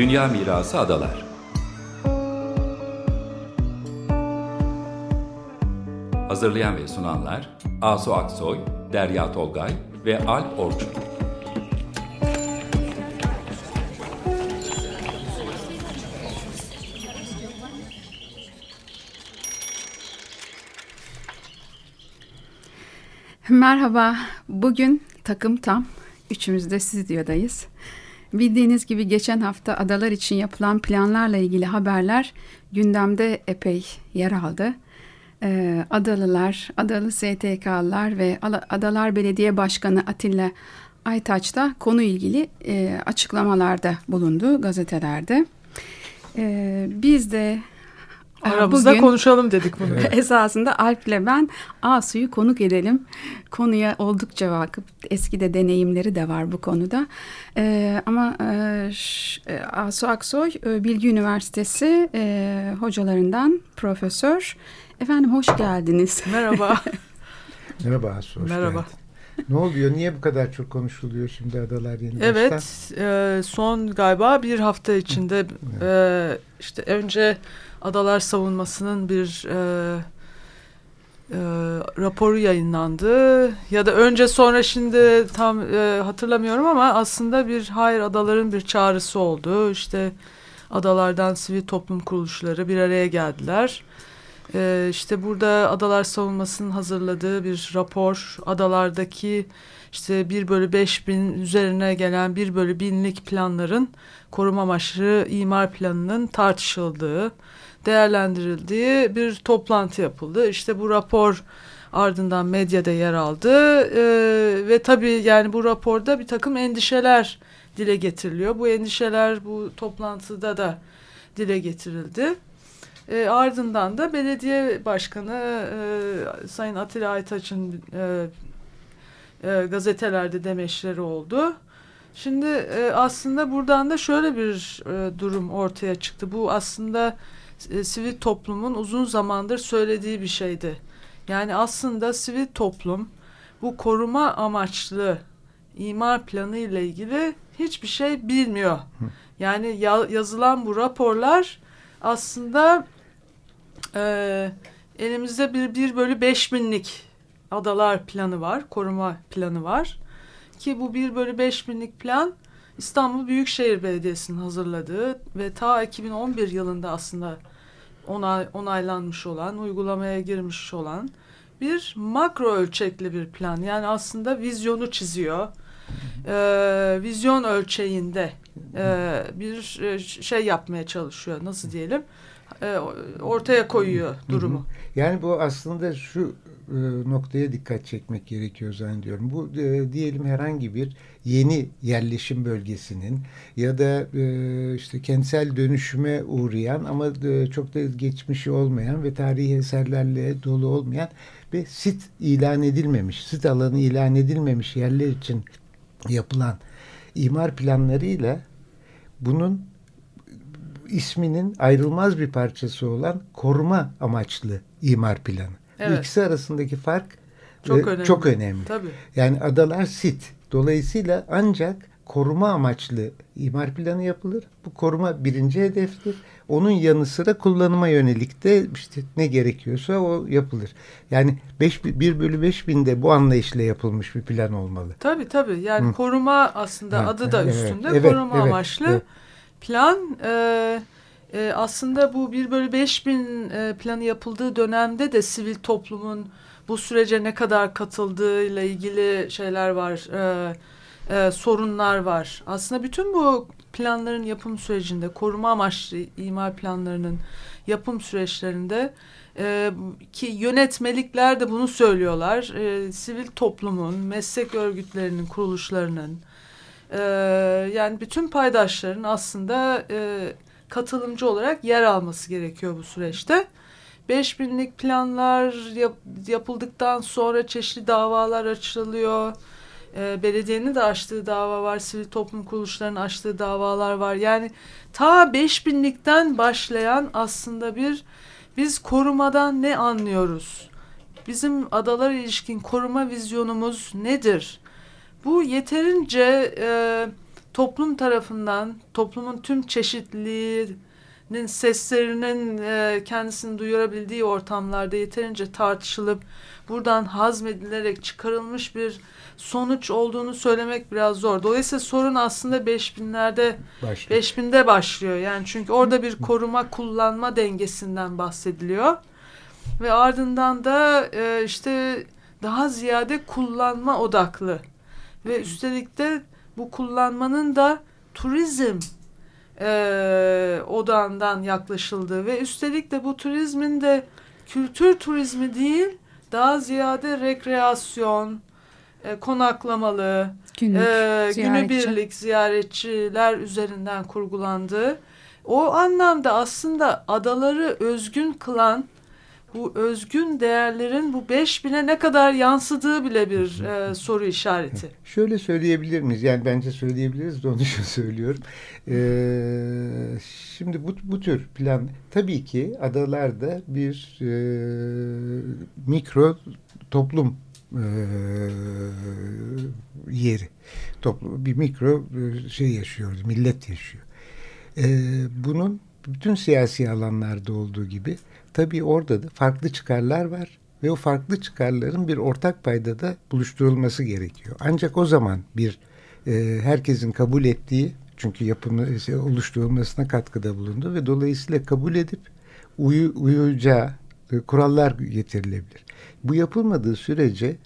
Dünya Mirası Adalar Hazırlayan ve sunanlar Asu Aksoy, Derya Tolgay ve Alp Orçun. Merhaba, bugün takım tam. Üçümüz de stüdyodayız. Bildiğiniz gibi geçen hafta adalar için yapılan planlarla ilgili haberler gündemde epey yer aldı. Ee, Adalılar, Adalı STK'lılar ve Adalar Belediye Başkanı Atilla Aytaç da konu ilgili e, açıklamalarda bulundu gazetelerde. Ee, biz de Aramızda Bugün, konuşalım dedik bunu. esasında Alp ile ben Asu'yu konuk edelim. Konuya oldukça vakıf. Eski de deneyimleri de var bu konuda. Ee, ama e, e Asu Aksoy e, Bilgi Üniversitesi e, hocalarından profesör. Efendim hoş geldiniz. Merhaba. Merhaba Asu. Hoş Merhaba. Geldin. Ne oluyor? Niye bu kadar çok konuşuluyor şimdi adalar yeni Evet, e, son galiba bir hafta içinde evet. e, işte önce adalar savunmasının bir e, e, raporu yayınlandı ya da önce sonra şimdi tam e, hatırlamıyorum ama aslında bir hayır adaların bir çağrısı oldu. İşte adalardan sivil toplum kuruluşları bir araya geldiler. E, işte burada adalar savunmasının hazırladığı bir rapor adalardaki işte bir bölü beş bin üzerine gelen bir bölü binlik planların koruma amaçlı imar planının tartışıldığı değerlendirildiği bir toplantı yapıldı. İşte bu rapor ardından medyada yer aldı e, ve tabii yani bu raporda bir takım endişeler dile getiriliyor. Bu endişeler bu toplantıda da dile getirildi. E, ardından da belediye başkanı e, Sayın Atilla Aytaç'ın e, e, gazetelerde demeçleri oldu. Şimdi e, aslında buradan da şöyle bir e, durum ortaya çıktı. Bu aslında e, sivil toplumun uzun zamandır söylediği bir şeydi. Yani aslında sivil toplum bu koruma amaçlı imar planı ile ilgili hiçbir şey bilmiyor. Yani ya, yazılan bu raporlar aslında e, elimizde bir, bir bölü beş binlik adalar planı var, koruma planı var. Ki bu bir bölü beş binlik plan İstanbul Büyükşehir Belediyesi'nin hazırladığı ve ta 2011 yılında aslında onay, onaylanmış olan, uygulamaya girmiş olan bir makro ölçekli bir plan. Yani aslında vizyonu çiziyor. Ee, vizyon ölçeğinde e, bir e, şey yapmaya çalışıyor. Nasıl diyelim? E, ortaya koyuyor durumu. Yani bu aslında şu e, noktaya dikkat çekmek gerekiyor zannediyorum. Bu e, diyelim herhangi bir yeni yerleşim bölgesinin ya da e, işte kentsel dönüşüme uğrayan ama e, çok da geçmişi olmayan ve tarihi eserlerle dolu olmayan bir sit ilan edilmemiş, sit alanı ilan edilmemiş yerler için yapılan imar planlarıyla bunun isminin ayrılmaz bir parçası olan koruma amaçlı imar planı. Evet. Bu ikisi arasındaki fark çok e, önemli. Çok önemli. Tabii. Yani adalar sit. Dolayısıyla ancak koruma amaçlı imar planı yapılır. Bu koruma birinci hedeftir. Onun yanı sıra kullanıma yönelik de işte ne gerekiyorsa o yapılır. Yani 5, 1 bölü 5 binde bu anlayışla yapılmış bir plan olmalı. Tabii tabii. Yani Hı. koruma aslında ha, adı da üstünde. Evet, koruma evet, amaçlı evet. Plan. E, e, aslında bu 1 bölü 5 bin e, planı yapıldığı dönemde de sivil toplumun bu sürece ne kadar katıldığıyla ilgili şeyler var, e, e, sorunlar var. Aslında bütün bu planların yapım sürecinde, koruma amaçlı imar planlarının yapım süreçlerinde e, ki yönetmelikler de bunu söylüyorlar. E, sivil toplumun, meslek örgütlerinin, kuruluşlarının, e, yani bütün paydaşların aslında... E, katılımcı olarak yer alması gerekiyor bu süreçte. 5000'lik planlar yap, yapıldıktan sonra çeşitli davalar açılıyor. E, belediyenin de açtığı dava var, sivil toplum kuruluşlarının açtığı davalar var. Yani ta 5000'likten başlayan aslında bir biz korumadan ne anlıyoruz? Bizim adalar ilişkin koruma vizyonumuz nedir? Bu yeterince e, toplum tarafından toplumun tüm çeşitliliğinin seslerinin e, kendisini duyurabildiği ortamlarda yeterince tartışılıp buradan hazmedilerek çıkarılmış bir sonuç olduğunu söylemek biraz zor. Dolayısıyla sorun aslında 5000'lerde başlıyor. 5000'de başlıyor. Yani çünkü orada bir koruma kullanma dengesinden bahsediliyor. Ve ardından da e, işte daha ziyade kullanma odaklı ve üstelik de bu kullanmanın da turizm e, odağından yaklaşıldığı ve üstelik de bu turizmin de kültür turizmi değil daha ziyade rekreasyon, e, konaklamalı, Günlük, e, günübirlik ziyaretçiler üzerinden kurgulandığı o anlamda aslında adaları özgün kılan bu özgün değerlerin bu 5000'e ne kadar yansıdığı bile bir e, soru işareti. Şöyle söyleyebilir miyiz? Yani bence söyleyebiliriz de onun için söylüyorum. Ee, şimdi bu, bu tür plan tabii ki adalarda bir e, mikro toplum e, yeri. Toplum, bir mikro e, şey yaşıyoruz, millet yaşıyor. E, bunun bütün siyasi alanlarda olduğu gibi tabii orada da farklı çıkarlar var ve o farklı çıkarların bir ortak paydada buluşturulması gerekiyor. Ancak o zaman bir e, herkesin kabul ettiği çünkü yapımı şey, oluşturulmasına katkıda bulundu ve dolayısıyla kabul edip uyu, uyuyacağı e, kurallar getirilebilir. Bu yapılmadığı sürece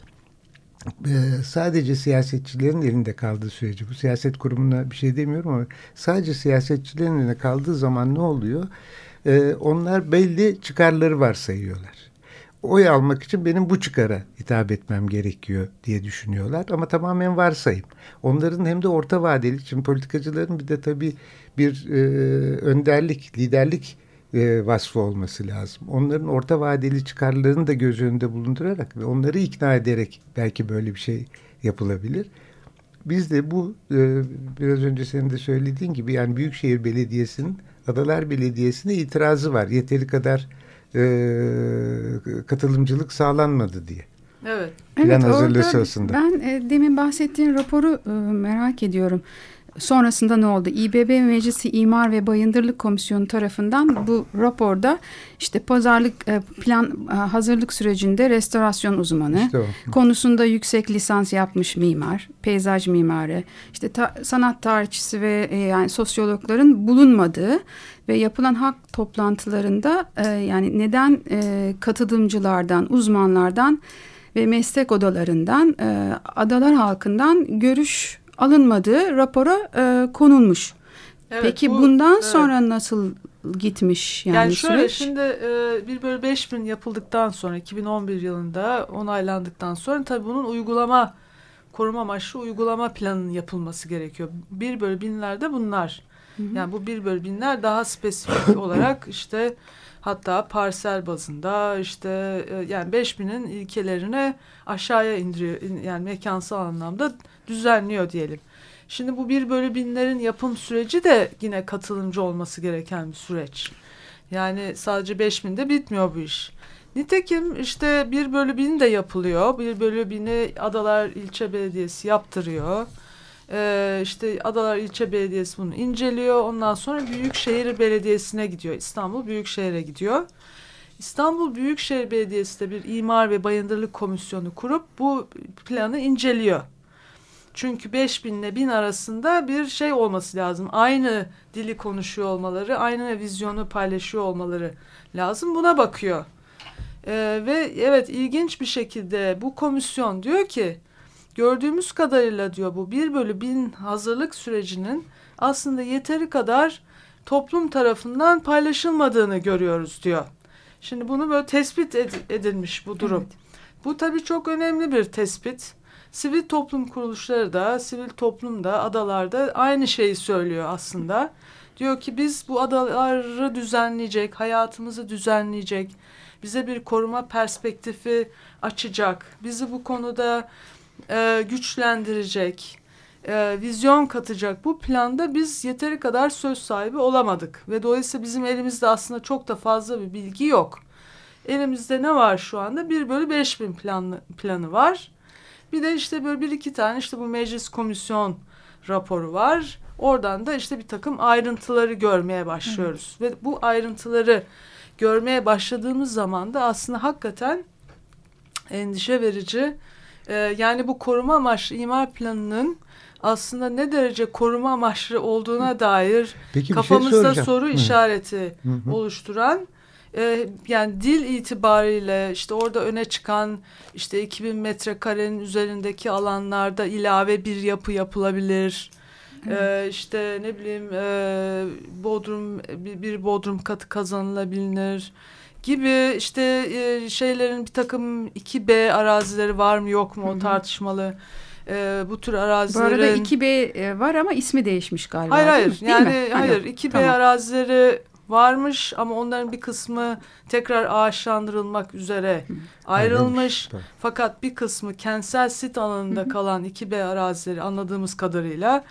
e, sadece siyasetçilerin elinde kaldığı sürece bu siyaset kurumuna bir şey demiyorum ama sadece siyasetçilerin elinde kaldığı zaman ne oluyor? E, onlar belli çıkarları varsayıyorlar. Oy almak için benim bu çıkara hitap etmem gerekiyor diye düşünüyorlar ama tamamen varsayım. Onların hem de orta vadeli için politikacıların bir de tabii bir e, önderlik, liderlik e, vasfı olması lazım. Onların orta vadeli çıkarlarını da göz önünde bulundurarak ve onları ikna ederek belki böyle bir şey yapılabilir. Biz de bu e, biraz önce senin de söylediğin gibi yani Büyükşehir Belediyesi'nin Adalar Belediyesi'ne itirazı var. Yeteri kadar e, katılımcılık sağlanmadı diye. Evet. Plan evet, hazırlığı sırasında. Ben e, demin bahsettiğin raporu e, merak ediyorum. Sonrasında ne oldu? İBB Meclisi İmar ve Bayındırlık Komisyonu tarafından bu raporda işte pazarlık e, plan e, hazırlık sürecinde restorasyon uzmanı, işte konusunda yüksek lisans yapmış mimar, peyzaj mimarı, işte ta, sanat tarihçisi ve e, yani sosyologların bulunmadığı ve yapılan hak toplantılarında yani neden katılımcılardan, uzmanlardan ve meslek odalarından, adalar halkından görüş alınmadığı rapora e, konulmuş. Evet, Peki bu, bundan evet. sonra nasıl gitmiş yani, yani şöyle, süreç? Şimdi e, 1 bölü 5 bin yapıldıktan sonra 2011 yılında onaylandıktan sonra tabii bunun uygulama koruma amaçlı uygulama planının yapılması gerekiyor. 1 bölü binlerde bunlar. Hı hı. Yani bu 1 bölü binler daha spesifik olarak işte hatta parsel bazında işte e, yani 5000'in ilkelerine aşağıya indiriyor yani mekansal anlamda düzenliyor diyelim. Şimdi bu bir bölü binlerin yapım süreci de yine katılımcı olması gereken bir süreç. Yani sadece 5000'de bitmiyor bu iş. Nitekim işte bir bölü bin de yapılıyor. Bir bölü bini Adalar İlçe Belediyesi yaptırıyor. Ee, işte Adalar İlçe Belediyesi bunu inceliyor. Ondan sonra Büyükşehir Belediyesi'ne gidiyor. İstanbul Büyükşehir'e gidiyor. İstanbul Büyükşehir Belediyesi de bir imar ve bayındırlık komisyonu kurup bu planı inceliyor. Çünkü 5000 ile 1000 arasında bir şey olması lazım. Aynı dili konuşuyor olmaları, aynı vizyonu paylaşıyor olmaları lazım. Buna bakıyor. Ee, ve evet ilginç bir şekilde bu komisyon diyor ki gördüğümüz kadarıyla diyor bu 1 bölü 1000 hazırlık sürecinin aslında yeteri kadar toplum tarafından paylaşılmadığını görüyoruz diyor. Şimdi bunu böyle tespit edilmiş bu durum. Evet. Bu tabii çok önemli bir tespit. Sivil toplum kuruluşları da, sivil toplum da adalarda aynı şeyi söylüyor aslında. Diyor ki biz bu adaları düzenleyecek, hayatımızı düzenleyecek, bize bir koruma perspektifi açacak, bizi bu konuda e, güçlendirecek, e, vizyon katacak bu planda biz yeteri kadar söz sahibi olamadık. Ve dolayısıyla bizim elimizde aslında çok da fazla bir bilgi yok. Elimizde ne var şu anda? 1 bölü 5 bin planı, planı var. Bir de işte böyle bir iki tane işte bu meclis komisyon raporu var. Oradan da işte bir takım ayrıntıları görmeye başlıyoruz. Hı. Ve bu ayrıntıları görmeye başladığımız zaman da aslında hakikaten endişe verici. Ee, yani bu koruma amaçlı imar planının aslında ne derece koruma amaçlı olduğuna dair Peki, şey kafamızda şey soru Hı. işareti Hı. oluşturan e, yani dil itibariyle işte orada öne çıkan işte 2000 metrekarenin üzerindeki alanlarda ilave bir yapı yapılabilir. Ee, işte ne bileyim e, bodrum bir, bir bodrum katı kazanılabilir gibi işte e, şeylerin bir takım 2B arazileri var mı yok mu o tartışmalı. E, bu tür arazilerin... Bu arada 2B e, var ama ismi değişmiş galiba. Hayır hayır yani hayır 2B tamam. arazileri varmış ama onların bir kısmı tekrar ağaçlandırılmak üzere ayrılmış. Hı. Fakat bir kısmı kentsel sit alanında Hı. kalan 2B arazileri anladığımız kadarıyla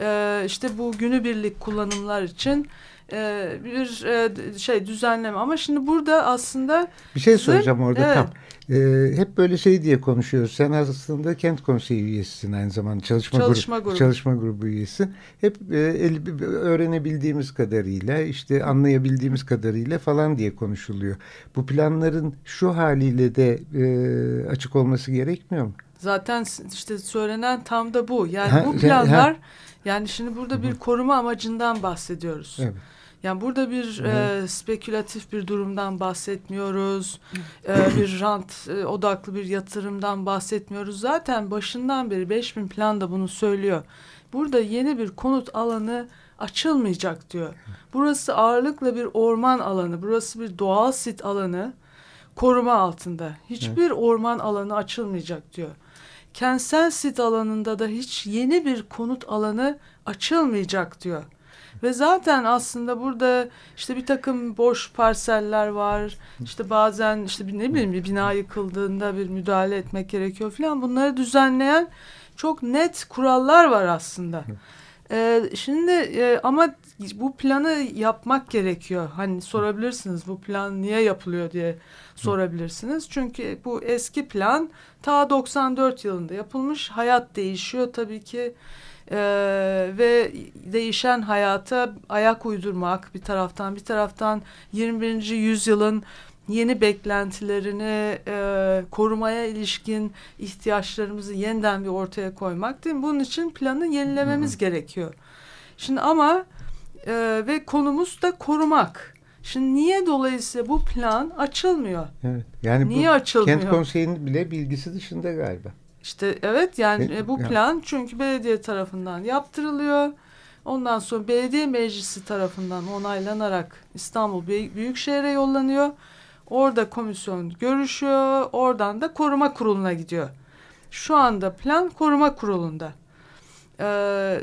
E, işte bu günübirlik kullanımlar için e, bir e, şey düzenleme ama şimdi burada aslında bir şey soracağım orada evet. tam e, hep böyle şey diye konuşuyoruz sen aslında kent konseyi üyesisin aynı zamanda çalışma, çalışma grubu, grubu çalışma grubu üyesi hep e, el, öğrenebildiğimiz kadarıyla işte anlayabildiğimiz kadarıyla falan diye konuşuluyor bu planların şu haliyle de e, açık olması gerekmiyor mu? Zaten işte söylenen tam da bu yani ha, bu planlar ha. yani şimdi burada bir koruma amacından bahsediyoruz. Evet. Yani burada bir e, spekülatif bir durumdan bahsetmiyoruz. e, bir rant e, odaklı bir yatırımdan bahsetmiyoruz. Zaten başından beri 5000 plan da bunu söylüyor. Burada yeni bir konut alanı açılmayacak diyor. Burası ağırlıkla bir orman alanı. Burası bir doğal sit alanı. Koruma altında. Hiçbir orman alanı açılmayacak diyor. Kentsel sit alanında da hiç yeni bir konut alanı açılmayacak diyor. Ve zaten aslında burada işte bir takım boş parseller var. İşte bazen işte bir ne bileyim bir bina yıkıldığında bir müdahale etmek gerekiyor falan. Bunları düzenleyen çok net kurallar var aslında. Ee, şimdi e, ama bu planı yapmak gerekiyor. Hani sorabilirsiniz bu plan niye yapılıyor diye sorabilirsiniz. Çünkü bu eski plan ta 94 yılında yapılmış. Hayat değişiyor tabii ki e, ve değişen hayata ayak uydurmak bir taraftan bir taraftan 21. yüzyılın yeni beklentilerini e, korumaya ilişkin ihtiyaçlarımızı yeniden bir ortaya koymak değil mi? Bunun için planı yenilememiz Hı gerekiyor. Şimdi ama e, ve konumuz da korumak. Şimdi niye dolayısıyla bu plan açılmıyor? Evet. Yani niye bu açılmıyor? Kent konseyinin bile bilgisi dışında galiba. İşte evet yani e, bu plan çünkü belediye tarafından yaptırılıyor. Ondan sonra belediye meclisi tarafından onaylanarak İstanbul Büyükşehir'e yollanıyor. Orada komisyon görüşüyor. Oradan da koruma kuruluna gidiyor. Şu anda plan koruma kurulunda. Ee,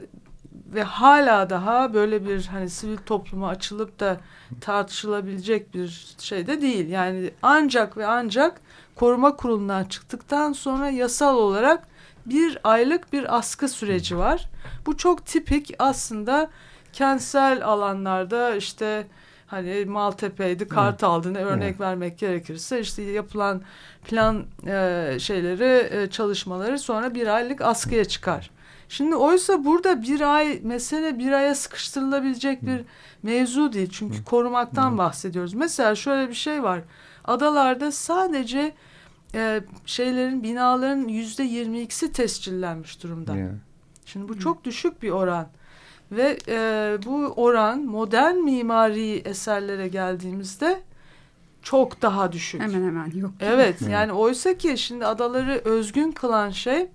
ve hala daha böyle bir hani sivil topluma açılıp da tartışılabilecek bir şey de değil. Yani ancak ve ancak koruma kurulundan çıktıktan sonra yasal olarak bir aylık bir askı süreci var. Bu çok tipik aslında kentsel alanlarda işte hani Maltepe'ydi, Kartal'dı ne örnek evet. vermek gerekirse işte yapılan plan e, şeyleri e, çalışmaları sonra bir aylık askıya çıkar. Şimdi oysa burada bir ay mesele bir aya sıkıştırılabilecek bir mevzu değil. Çünkü korumaktan bahsediyoruz. Mesela şöyle bir şey var. Adalarda sadece e, şeylerin binaların yüzde yirmi ikisi tescillenmiş durumda. Yeah. Şimdi bu çok düşük bir oran. Ve e, bu oran modern mimari eserlere geldiğimizde çok daha düşük. Hemen hemen yok. Evet yani oysa ki şimdi adaları özgün kılan şey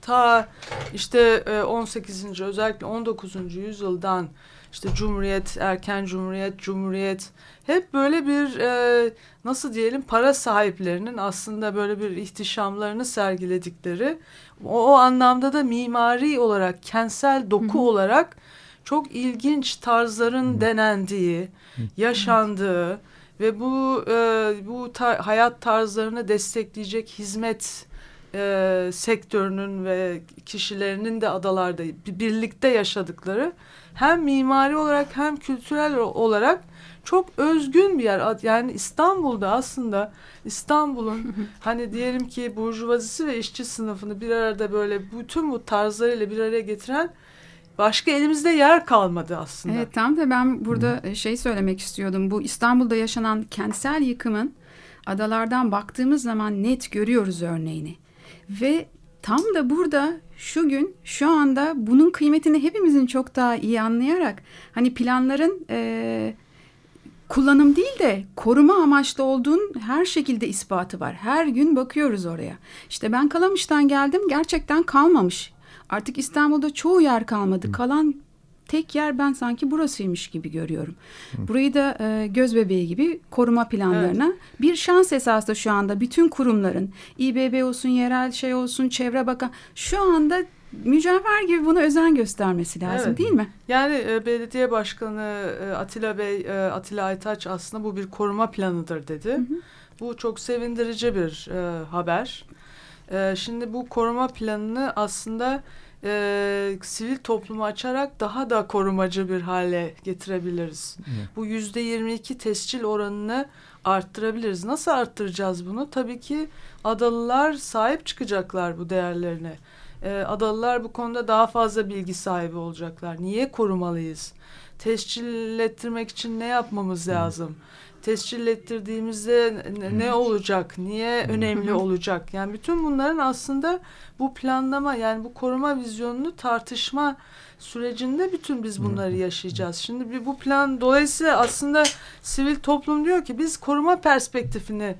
ta işte 18. E, özellikle 19. yüzyıldan işte Cumhuriyet, erken Cumhuriyet, Cumhuriyet hep böyle bir e, nasıl diyelim para sahiplerinin aslında böyle bir ihtişamlarını sergiledikleri o, o anlamda da mimari olarak kentsel doku Hı -hı. olarak çok ilginç tarzların Hı -hı. denendiği, yaşandığı ve bu e, bu tar hayat tarzlarını destekleyecek hizmet e, sektörünün ve kişilerinin de adalarda birlikte yaşadıkları hem mimari olarak hem kültürel olarak çok özgün bir yer. Yani İstanbul'da aslında İstanbul'un hani diyelim ki burjuvazisi ve işçi sınıfını bir arada böyle bütün bu tarzlarıyla bir araya getiren başka elimizde yer kalmadı aslında. Evet tam da ben burada şey söylemek istiyordum. Bu İstanbul'da yaşanan kentsel yıkımın adalardan baktığımız zaman net görüyoruz örneğini. Ve tam da burada şu gün şu anda bunun kıymetini hepimizin çok daha iyi anlayarak hani planların e, kullanım değil de koruma amaçlı olduğun her şekilde ispatı var. Her gün bakıyoruz oraya. İşte ben Kalamış'tan geldim gerçekten kalmamış. Artık İstanbul'da çoğu yer kalmadı. Kalan tek yer ben sanki burasıymış gibi görüyorum. Burayı da e, göz bebeği gibi koruma planlarına evet. bir şans esasında şu anda bütün kurumların İBB olsun, yerel şey olsun, çevre bakan şu anda mücevher gibi buna özen göstermesi lazım evet. değil mi? Yani e, belediye başkanı e, Atilla Bey, e, Atilla Aytaç aslında bu bir koruma planıdır dedi. Hı hı. Bu çok sevindirici bir e, haber. E, şimdi bu koruma planını aslında e, sivil toplumu açarak daha da korumacı bir hale getirebiliriz. Evet. Bu yüzde 22 tescil oranını arttırabiliriz. Nasıl arttıracağız bunu? Tabii ki adalılar sahip çıkacaklar bu değerlerine. E, adalılar bu konuda daha fazla bilgi sahibi olacaklar. Niye korumalıyız? Tescil ettirmek için ne yapmamız lazım? Evet tescil ettirdiğimizde ne olacak, niye önemli olacak? Yani bütün bunların aslında bu planlama yani bu koruma vizyonunu tartışma sürecinde bütün biz bunları yaşayacağız. Şimdi bu plan dolayısıyla aslında sivil toplum diyor ki biz koruma perspektifini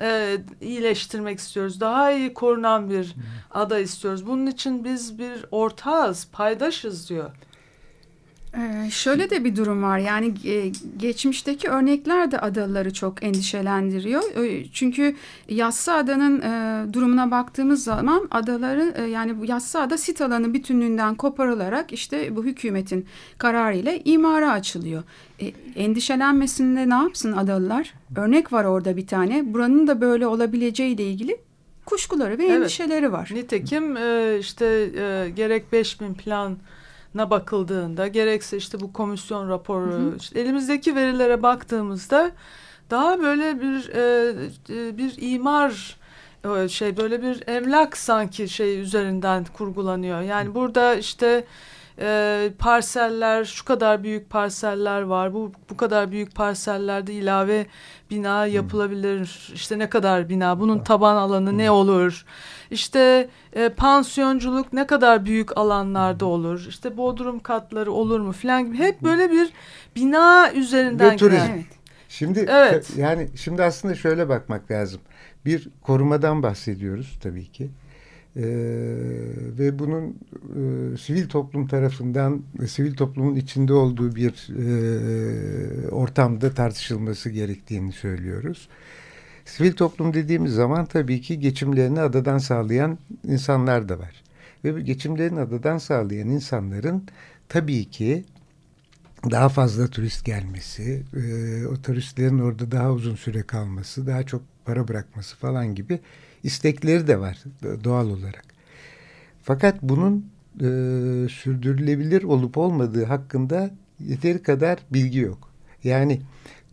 e, iyileştirmek istiyoruz. Daha iyi korunan bir ada istiyoruz. Bunun için biz bir ortağız, paydaşız diyor. Ee, şöyle de bir durum var yani e, geçmişteki örnekler de adalıları çok endişelendiriyor. Çünkü Yassıada'nın e, durumuna baktığımız zaman adaları e, yani bu Yassıada sit alanı bütünlüğünden koparılarak işte bu hükümetin kararıyla imara açılıyor. E, endişelenmesinde ne yapsın adalılar? Örnek var orada bir tane. Buranın da böyle olabileceği ile ilgili kuşkuları ve evet. endişeleri var. Nitekim e, işte e, gerek 5000 plan na bakıldığında gerekse işte bu komisyon raporu hı hı. Işte elimizdeki verilere baktığımızda daha böyle bir e, e bir imar e, şey böyle bir emlak sanki şey üzerinden kurgulanıyor. Yani burada işte e, parseller şu kadar büyük parseller var. Bu bu kadar büyük parsellerde ilave bina yapılabilir. İşte ne kadar bina? Bunun taban alanı ne olur? İşte e, pansiyonculuk ne kadar büyük alanlarda olur? İşte bodrum katları olur mu falan gibi hep böyle bir bina üzerinden Ve turizm. Evet. Şimdi evet. yani şimdi aslında şöyle bakmak lazım. Bir korumadan bahsediyoruz tabii ki. Ee, ve bunun e, sivil toplum tarafından sivil toplumun içinde olduğu bir e, ortamda tartışılması gerektiğini söylüyoruz. Sivil toplum dediğimiz zaman tabii ki geçimlerini adadan sağlayan insanlar da var. Ve bu geçimlerini adadan sağlayan insanların tabii ki daha fazla turist gelmesi, e, o turistlerin orada daha uzun süre kalması, daha çok para bırakması falan gibi istekleri de var doğal olarak. Fakat bunun e, sürdürülebilir olup olmadığı hakkında yeteri kadar bilgi yok. Yani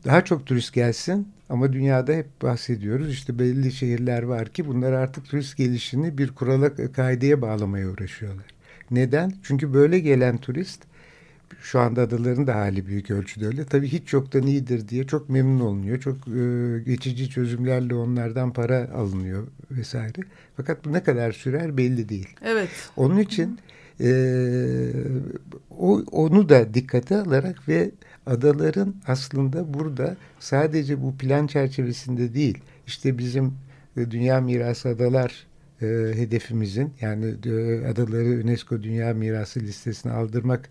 daha çok turist gelsin ama dünyada hep bahsediyoruz. İşte belli şehirler var ki bunlar artık turist gelişini bir kurala kaideye bağlamaya uğraşıyorlar. Neden? Çünkü böyle gelen turist şu anda adaların da hali büyük ölçüde öyle. Tabii hiç yoktan iyidir diye çok memnun olunuyor. Çok e, geçici çözümlerle onlardan para alınıyor vesaire. Fakat bu ne kadar sürer belli değil. Evet. Onun için e, o, onu da dikkate alarak ve adaların aslında burada sadece bu plan çerçevesinde değil işte bizim e, Dünya Mirası Adalar e, hedefimizin yani e, adaları UNESCO Dünya Mirası listesine aldırmak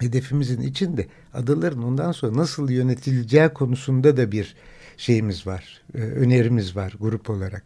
hedefimizin içinde adaların ondan sonra nasıl yönetileceği konusunda da bir şeyimiz var, e, önerimiz var grup olarak.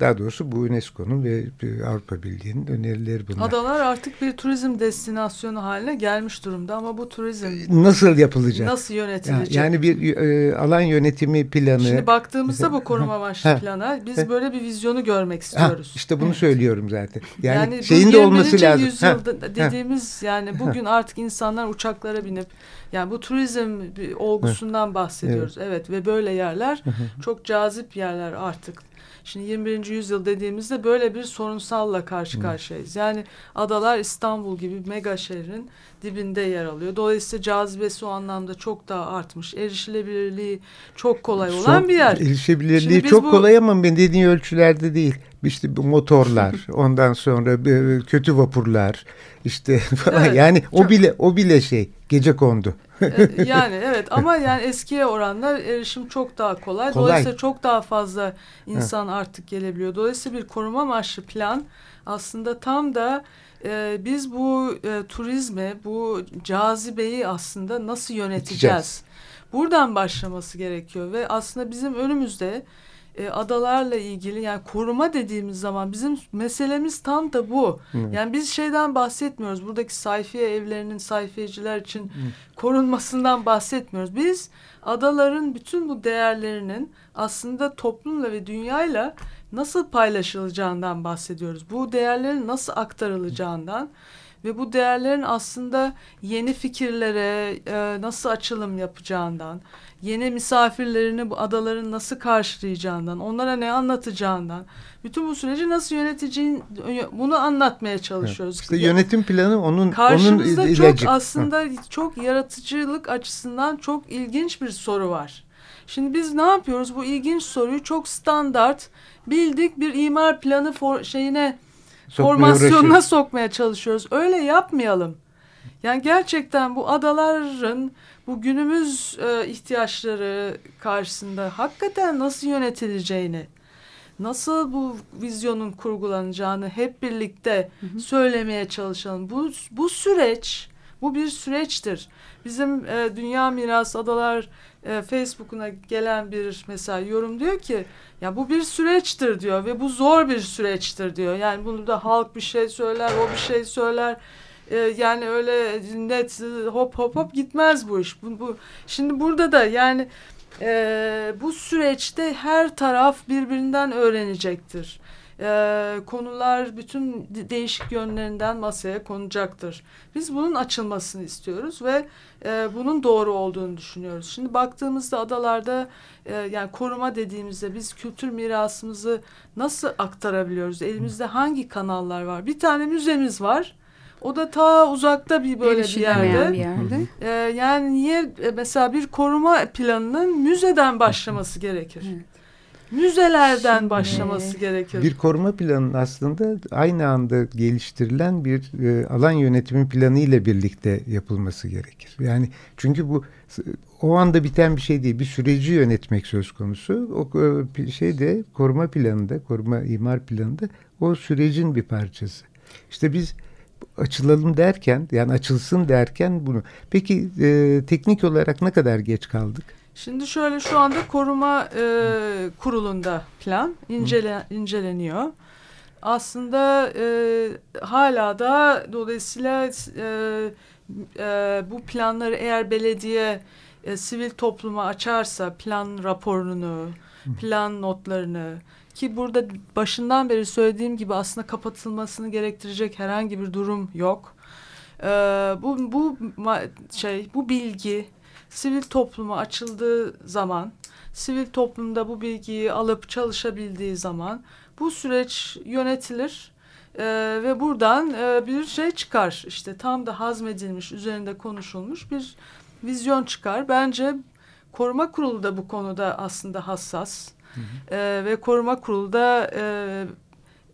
Daha doğrusu bu UNESCO'nun ve Avrupa Birliği'nin önerileri bunlar. Adalar artık bir turizm destinasyonu haline gelmiş durumda ama bu turizm nasıl yapılacak? Nasıl yönetilecek? Yani bir e, alan yönetimi planı. Şimdi baktığımızda bu koruma amaçlı plana biz böyle bir vizyonu görmek istiyoruz. Ha, işte bunu söylüyorum zaten. Yani, yani şeyin de olması lazım. yüzyılda dediğimiz yani bugün artık insanlar uçaklara binip yani bu turizm olgusundan bahsediyoruz. Evet, evet ve böyle yerler çok cazip yerler artık. Şimdi 21. yüzyıl dediğimizde böyle bir sorunsalla karşı karşıyayız. Yani adalar İstanbul gibi mega şehrin dibinde yer alıyor. Dolayısıyla cazibesi o anlamda çok daha artmış. Erişilebilirliği çok kolay olan bir yer. Erişilebilirliği çok bu, kolay ama ben dediğin ölçülerde değil. İşte bu motorlar, ondan sonra kötü vapurlar, işte falan. Evet, yani çok... o bile o bile şey gece kondu. E, yani evet ama yani eskiye oranla erişim çok daha kolay. kolay. Dolayısıyla çok daha fazla insan ha. artık gelebiliyor. Dolayısıyla bir koruma amaçlı plan aslında tam da e, biz bu e, turizme, bu cazibeyi aslında nasıl yöneteceğiz? Gideceğiz. Buradan başlaması gerekiyor ve aslında bizim önümüzde e, adalarla ilgili yani koruma dediğimiz zaman bizim meselemiz tam da bu. Hı. Yani biz şeyden bahsetmiyoruz. Buradaki sayfiye evlerinin sayfiyeciler için Hı. korunmasından bahsetmiyoruz. Biz adaların bütün bu değerlerinin aslında toplumla ve dünyayla nasıl paylaşılacağından bahsediyoruz. Bu değerlerin nasıl aktarılacağından ve bu değerlerin aslında yeni fikirlere e, nasıl açılım yapacağından, yeni misafirlerini bu adaların nasıl karşılayacağından, onlara ne anlatacağından, bütün bu süreci nasıl yöneteceğin bunu anlatmaya çalışıyoruz. İşte yönetim planı onun Karşımızda onun çok aslında ha. çok yaratıcılık açısından çok ilginç bir soru var. Şimdi biz ne yapıyoruz? Bu ilginç soruyu çok standart bildik bir imar planı for, şeyine Sokmaya formasyonuna uğraşıyor. sokmaya çalışıyoruz. Öyle yapmayalım. Yani gerçekten bu adaların bu günümüz e, ihtiyaçları karşısında hakikaten nasıl yönetileceğini, nasıl bu vizyonun kurgulanacağını hep birlikte hı hı. söylemeye çalışalım. Bu, bu süreç, bu bir süreçtir. Bizim e, Dünya Miras Adalar e, Facebook'una gelen bir mesela yorum diyor ki ya bu bir süreçtir diyor ve bu zor bir süreçtir diyor. Yani bunu da halk bir şey söyler, o bir şey söyler. E, yani öyle net hop hop hop gitmez bu iş. Bu, bu şimdi burada da yani e, bu süreçte her taraf birbirinden öğrenecektir e, konular bütün değişik yönlerinden masaya konacaktır. Biz bunun açılmasını istiyoruz ve e, bunun doğru olduğunu düşünüyoruz. Şimdi baktığımızda adalarda e, yani koruma dediğimizde biz kültür mirasımızı nasıl aktarabiliyoruz? Elimizde hangi kanallar var? Bir tane müzemiz var. O da ta uzakta bir böyle bir yerde. Bir yerde. Ee, yani niye e, mesela bir koruma planının müzeden başlaması gerekir? Evet müzelerden Şimdi, başlaması gerekiyor. Bir koruma planının aslında aynı anda geliştirilen bir e, alan yönetimi planı ile birlikte yapılması gerekir. Yani çünkü bu o anda biten bir şey değil. Bir süreci yönetmek söz konusu. O e, şey de koruma planında, koruma imar planında o sürecin bir parçası. İşte biz açılalım derken yani açılsın derken bunu. Peki e, teknik olarak ne kadar geç kaldık? Şimdi şöyle şu anda koruma e, kurulunda plan incele, inceleniyor. Aslında e, hala da dolayısıyla e, e, bu planları eğer belediye e, sivil topluma açarsa plan raporunu, plan notlarını ki burada başından beri söylediğim gibi aslında kapatılmasını gerektirecek herhangi bir durum yok. E, bu bu şey bu bilgi sivil topluma açıldığı zaman, sivil toplumda bu bilgiyi alıp çalışabildiği zaman bu süreç yönetilir e, ve buradan e, bir şey çıkar. İşte tam da hazmedilmiş, üzerinde konuşulmuş bir vizyon çıkar. Bence koruma kurulu da bu konuda aslında hassas. Hı hı. E, ve koruma kurulu da e, e,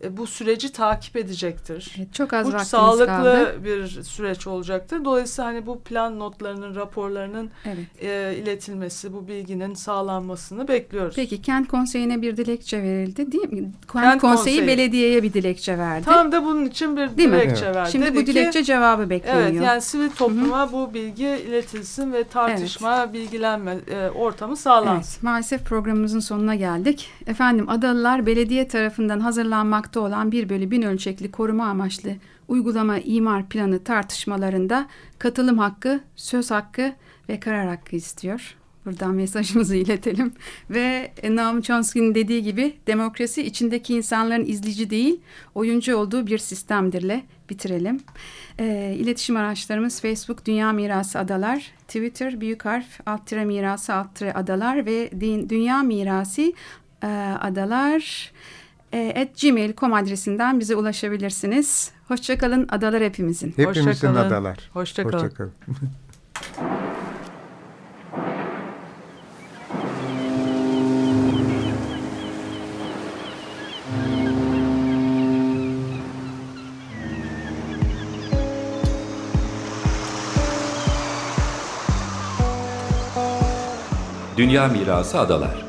bu süreci takip edecektir. Evet, çok az bu sağlıklı kaldı. bir süreç olacaktır. Dolayısıyla hani bu plan notlarının, raporlarının Evet. e, iletilmesi, bu bilginin sağlanmasını bekliyoruz. Peki kent konseyine bir dilekçe verildi değil mi? Kent, Kent konseyi konseyi. belediyeye bir dilekçe verdi. Tam da bunun için bir Değil mi? dilekçe Evet. verdi. Şimdi Dedi bu ki, dilekçe cevabı bekleniyor. Evet yani sivil topluma bu bilgi iletilsin ve tartışma, bilgilenme e, ortamı sağlansın. Evet, maalesef programımızın sonuna geldik. Efendim Adalılar belediye tarafından hazırlanmakta olan 1 bölü 1000 ölçekli koruma amaçlı uygulama imar planı tartışmalarında katılım hakkı, söz hakkı ve karar hakkı istiyor. Buradan mesajımızı iletelim. Ve Noam Chomsky'nin dediği gibi demokrasi içindeki insanların izleyici değil, oyuncu olduğu bir sistemdirle bitirelim. E, iletişim araçlarımız Facebook Dünya Mirası Adalar, Twitter Büyük Harf alt tire mirası alt tire adalar ve Dünya Mirası e, Adalar e, at gmail.com adresinden bize ulaşabilirsiniz. Hoşçakalın adalar hepimizin. Hepimizin Hoşça kalın. adalar. Hoşça kalın. Hoşça kalın. Dünya Mirası Adalar